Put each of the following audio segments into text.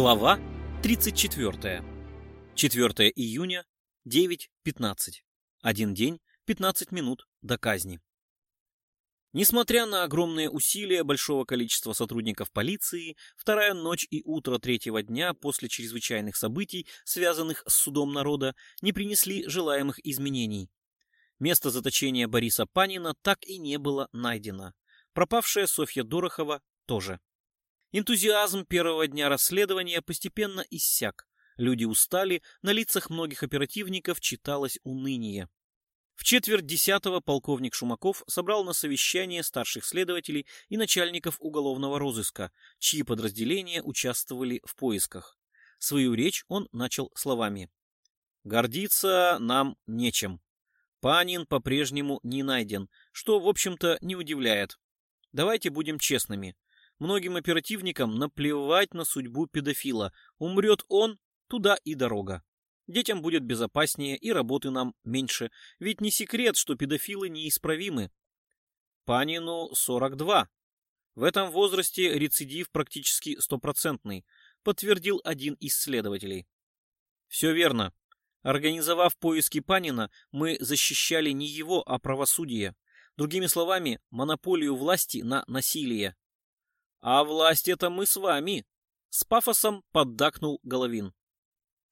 Глава 34. 4 июня, 9.15. Один день, 15 минут до казни. Несмотря на огромные усилия большого количества сотрудников полиции, вторая ночь и утро третьего дня после чрезвычайных событий, связанных с судом народа, не принесли желаемых изменений. Место заточения Бориса Панина так и не было найдено. Пропавшая Софья Дорохова тоже. Энтузиазм первого дня расследования постепенно иссяк. Люди устали, на лицах многих оперативников читалось уныние. В четверть десятого полковник Шумаков собрал на совещание старших следователей и начальников уголовного розыска, чьи подразделения участвовали в поисках. Свою речь он начал словами. «Гордиться нам нечем. Панин по-прежнему не найден, что, в общем-то, не удивляет. Давайте будем честными. Многим оперативникам наплевать на судьбу педофила. Умрет он, туда и дорога. Детям будет безопаснее и работы нам меньше, ведь не секрет, что педофилы неисправимы. Панину 42. В этом возрасте рецидив практически стопроцентный, подтвердил один из следователей. Все верно. Организовав поиски Панина, мы защищали не его, а правосудие. Другими словами, монополию власти на насилие. А власть это мы с вами, с пафосом поддакнул Головин.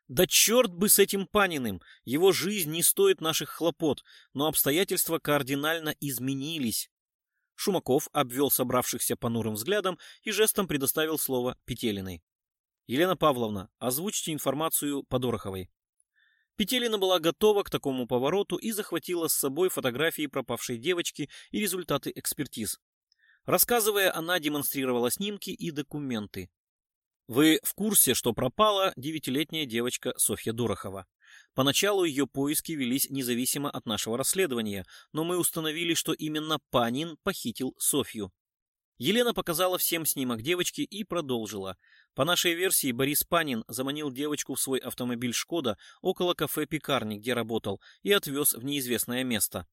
Да черт бы с этим Паниным! Его жизнь не стоит наших хлопот, но обстоятельства кардинально изменились. Шумаков обвел собравшихся понурым взглядом и жестом предоставил слово Петелиной. Елена Павловна, озвучьте информацию по Дороховой. Петелина была готова к такому повороту и захватила с собой фотографии пропавшей девочки и результаты экспертиз. Рассказывая, она демонстрировала снимки и документы. Вы в курсе, что пропала девятилетняя девочка Софья Дорохова? Поначалу ее поиски велись независимо от нашего расследования, но мы установили, что именно Панин похитил Софью. Елена показала всем снимок девочки и продолжила. По нашей версии, Борис Панин заманил девочку в свой автомобиль «Шкода» около кафе-пекарни, где работал, и отвез в неизвестное место.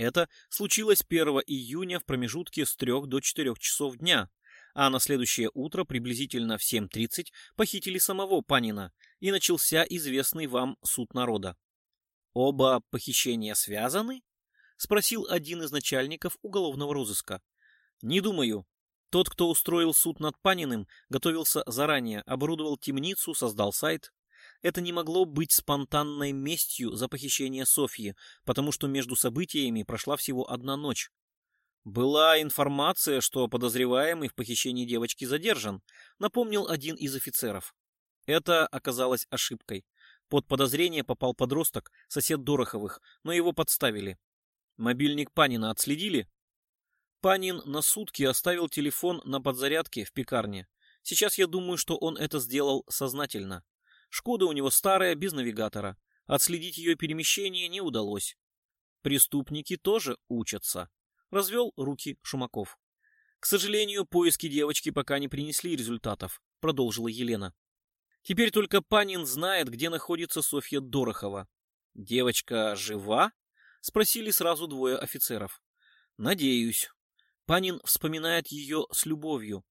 Это случилось 1 июня в промежутке с 3 до 4 часов дня а на следующее утро приблизительно в 7.30 похитили самого Панина, и начался известный вам суд народа. «Оба похищения связаны?» — спросил один из начальников уголовного розыска. «Не думаю. Тот, кто устроил суд над Паниным, готовился заранее, оборудовал темницу, создал сайт. Это не могло быть спонтанной местью за похищение Софьи, потому что между событиями прошла всего одна ночь. Была информация, что подозреваемый в похищении девочки задержан, напомнил один из офицеров. Это оказалось ошибкой. Под подозрение попал подросток, сосед Дороховых, но его подставили. Мобильник Панина отследили? Панин на сутки оставил телефон на подзарядке в пекарне. Сейчас я думаю, что он это сделал сознательно. Шкода у него старая, без навигатора. Отследить ее перемещение не удалось. Преступники тоже учатся развел руки Шумаков. К сожалению, поиски девочки пока не принесли результатов, продолжила Елена. Теперь только Панин знает, где находится Софья Дорохова. Девочка жива? Спросили сразу двое офицеров. Надеюсь. Панин вспоминает ее с любовью.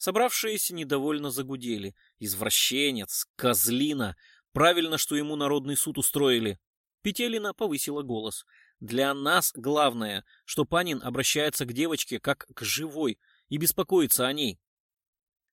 Собравшиеся недовольно загудели. Извращенец, козлина. Правильно, что ему народный суд устроили. Петелина повысила голос. Для нас главное, что Панин обращается к девочке как к живой и беспокоится о ней.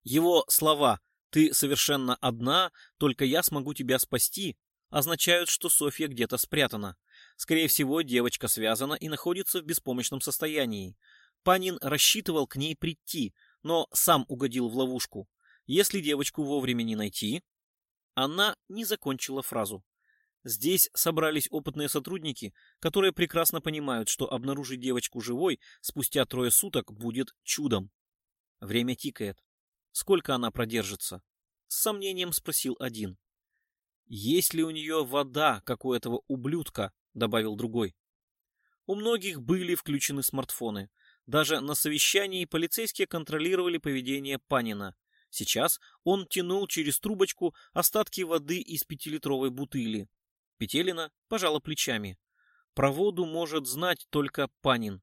Его слова «ты совершенно одна, только я смогу тебя спасти» означают, что Софья где-то спрятана. Скорее всего, девочка связана и находится в беспомощном состоянии. Панин рассчитывал к ней прийти, но сам угодил в ловушку. Если девочку вовремя не найти... Она не закончила фразу. Здесь собрались опытные сотрудники, которые прекрасно понимают, что обнаружить девочку живой спустя трое суток будет чудом. Время тикает. Сколько она продержится? С сомнением спросил один. Есть ли у нее вода, как у этого ублюдка? Добавил другой. У многих были включены смартфоны. Даже на совещании полицейские контролировали поведение Панина. Сейчас он тянул через трубочку остатки воды из пятилитровой бутыли. Петелина пожала плечами. Про воду может знать только Панин.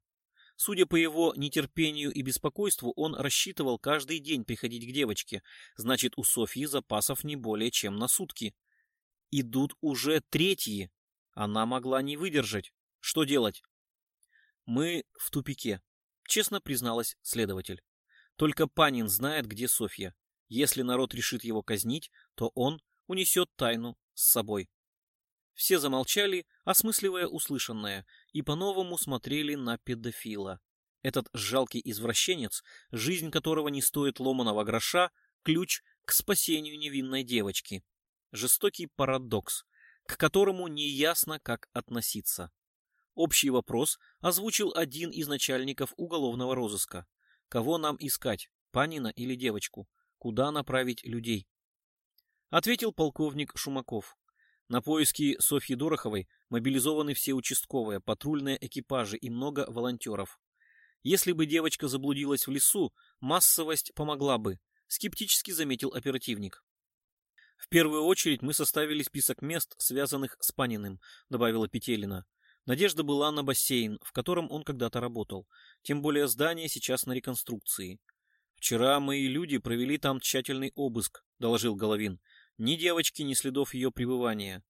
Судя по его нетерпению и беспокойству, он рассчитывал каждый день приходить к девочке. Значит, у Софьи запасов не более чем на сутки. Идут уже третьи. Она могла не выдержать. Что делать? Мы в тупике, честно призналась следователь. Только Панин знает, где Софья. Если народ решит его казнить, то он унесет тайну с собой. Все замолчали, осмысливая услышанное, и по-новому смотрели на педофила. Этот жалкий извращенец, жизнь которого не стоит ломаного гроша, ключ к спасению невинной девочки. Жестокий парадокс, к которому неясно, как относиться. Общий вопрос озвучил один из начальников уголовного розыска. Кого нам искать, Панина или девочку? Куда направить людей? Ответил полковник Шумаков. На поиски Софьи Дороховой мобилизованы все участковые, патрульные экипажи и много волонтеров. Если бы девочка заблудилась в лесу, массовость помогла бы, скептически заметил оперативник. В первую очередь мы составили список мест, связанных с Паниным, добавила Петелина. Надежда была на бассейн, в котором он когда-то работал. Тем более здание сейчас на реконструкции. Вчера мои люди провели там тщательный обыск, доложил Головин. Ни девочки, ни следов ее пребывания.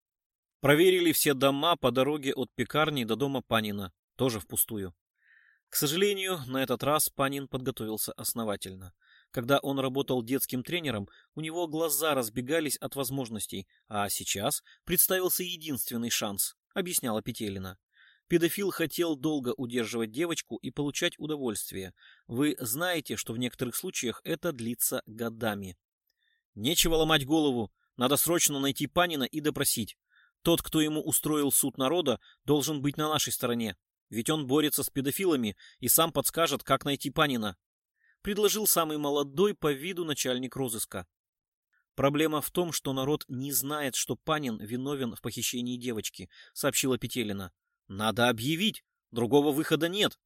Проверили все дома по дороге от пекарни до дома Панина, тоже впустую. К сожалению, на этот раз Панин подготовился основательно. Когда он работал детским тренером, у него глаза разбегались от возможностей, а сейчас представился единственный шанс, объясняла Петелина. Педофил хотел долго удерживать девочку и получать удовольствие. Вы знаете, что в некоторых случаях это длится годами. Нечего ломать голову. Надо срочно найти Панина и допросить. Тот, кто ему устроил суд народа, должен быть на нашей стороне. Ведь он борется с педофилами и сам подскажет, как найти Панина. Предложил самый молодой по виду начальник розыска. Проблема в том, что народ не знает, что Панин виновен в похищении девочки, сообщила Петелина. Надо объявить, другого выхода нет.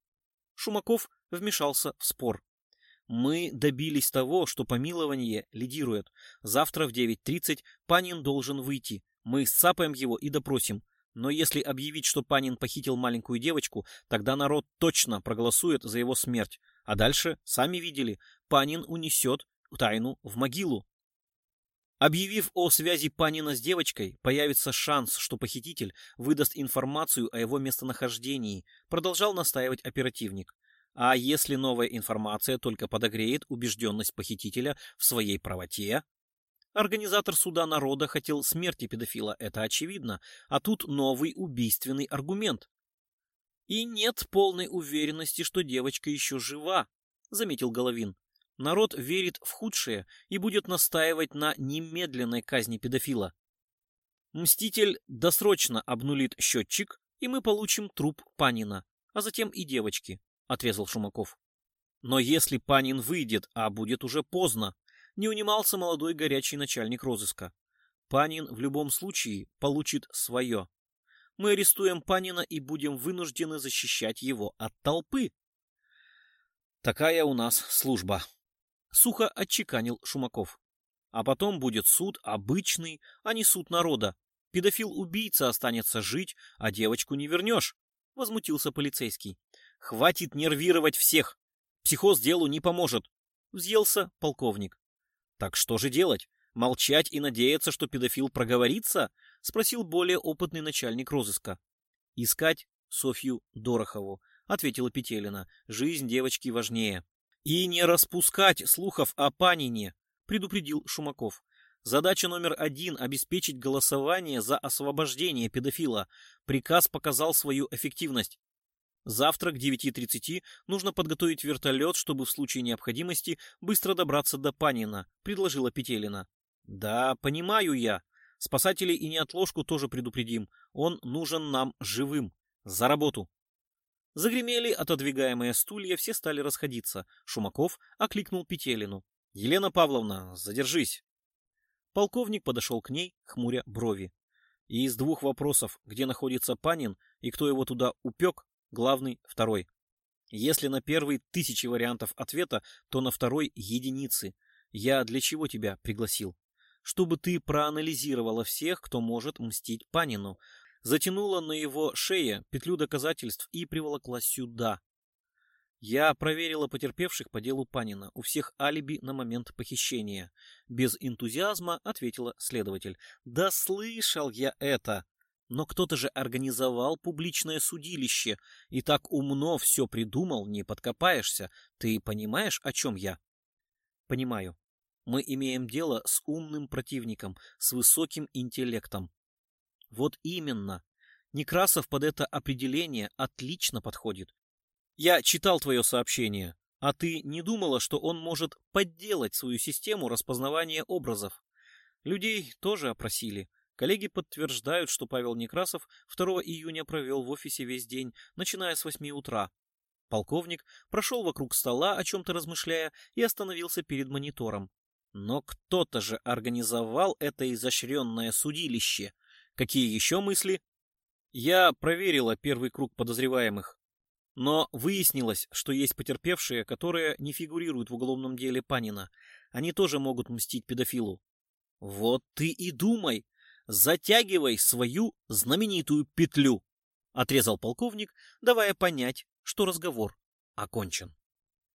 Шумаков вмешался в спор. Мы добились того, что помилование лидирует. Завтра в 9.30 Панин должен выйти. Мы сцапаем его и допросим. Но если объявить, что Панин похитил маленькую девочку, тогда народ точно проголосует за его смерть. А дальше, сами видели, Панин унесет тайну в могилу. Объявив о связи Панина с девочкой, появится шанс, что похититель выдаст информацию о его местонахождении, продолжал настаивать оперативник. А если новая информация только подогреет убежденность похитителя в своей правоте? Организатор суда народа хотел смерти педофила, это очевидно, а тут новый убийственный аргумент. И нет полной уверенности, что девочка еще жива, заметил Головин. Народ верит в худшее и будет настаивать на немедленной казни педофила. Мститель досрочно обнулит счетчик, и мы получим труп Панина, а затем и девочки отрезал Шумаков. Но если Панин выйдет, а будет уже поздно, не унимался молодой горячий начальник розыска. Панин в любом случае получит свое. Мы арестуем Панина и будем вынуждены защищать его от толпы. Такая у нас служба. Сухо отчеканил Шумаков. А потом будет суд обычный, а не суд народа. Педофил-убийца останется жить, а девочку не вернешь. Возмутился полицейский. Хватит нервировать всех. Психоз делу не поможет. Взъелся полковник. Так что же делать? Молчать и надеяться, что педофил проговорится? Спросил более опытный начальник розыска. Искать Софью Дорохову, ответила Петелина. Жизнь девочки важнее. И не распускать слухов о Панине, предупредил Шумаков. Задача номер один – обеспечить голосование за освобождение педофила. Приказ показал свою эффективность. Завтра к 9.30 нужно подготовить вертолет, чтобы в случае необходимости быстро добраться до Панина, предложила Петелина. Да, понимаю я. Спасателей и неотложку тоже предупредим. Он нужен нам живым. За работу. Загремели отодвигаемые стулья, все стали расходиться. Шумаков окликнул Петелину. «Елена Павловна, задержись!» Полковник подошел к ней, хмуря брови. И из двух вопросов, где находится Панин и кто его туда упек, главный второй. Если на первый тысячи вариантов ответа, то на второй единицы. Я для чего тебя пригласил? Чтобы ты проанализировала всех, кто может мстить Панину, затянула на его шее петлю доказательств и приволокла сюда. Я проверила потерпевших по делу Панина. У всех алиби на момент похищения. Без энтузиазма ответила следователь. Да слышал я это. Но кто-то же организовал публичное судилище и так умно все придумал, не подкопаешься. Ты понимаешь, о чем я? Понимаю. Мы имеем дело с умным противником, с высоким интеллектом. Вот именно. Некрасов под это определение отлично подходит. Я читал твое сообщение, а ты не думала, что он может подделать свою систему распознавания образов? Людей тоже опросили. Коллеги подтверждают, что Павел Некрасов 2 июня провел в офисе весь день, начиная с 8 утра. Полковник прошел вокруг стола, о чем-то размышляя, и остановился перед монитором. Но кто-то же организовал это изощренное судилище. Какие еще мысли? Я проверила первый круг подозреваемых. Но выяснилось, что есть потерпевшие, которые не фигурируют в уголовном деле Панина. Они тоже могут мстить педофилу. Вот ты и думай, затягивай свою знаменитую петлю, отрезал полковник, давая понять, что разговор окончен.